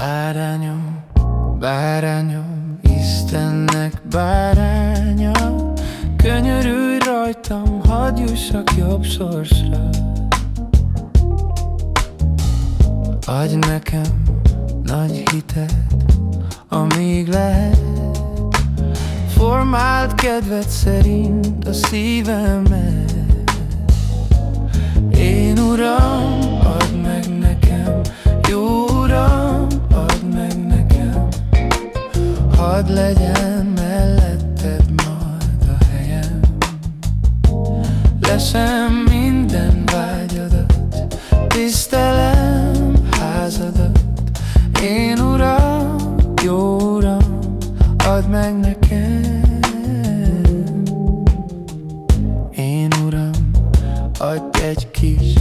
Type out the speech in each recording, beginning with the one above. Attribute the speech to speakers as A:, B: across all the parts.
A: Bárányom, Istennek báránya Könyörülj rajtam, hadd jussak jobb sorsra. Adj nekem nagy hitet, amíg lehet. Formált kedved szerint a szívemet Hadd legyen melletted majd a helyem. Leszem minden vágyadat, tisztelem házadat. Én Uram, jó Uram, add meg nekem. Adj egy kis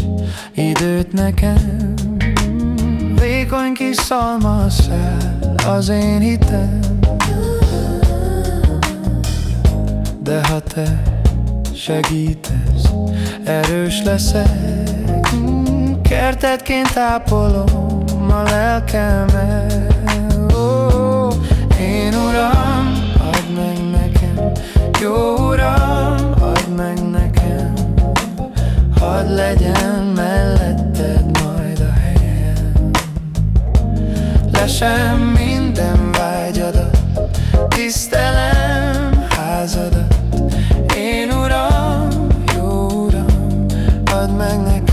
A: időt nekem. Vékony kis szalmaszál az én hitem de ha te segítesz, erős leszek. Kertetként ápolom a lelkemet. Oh, Én Uram, add meg nekem. Jó Uram, add meg nekem. Hadd legyen melletted majd a helyem. Le semmi magnet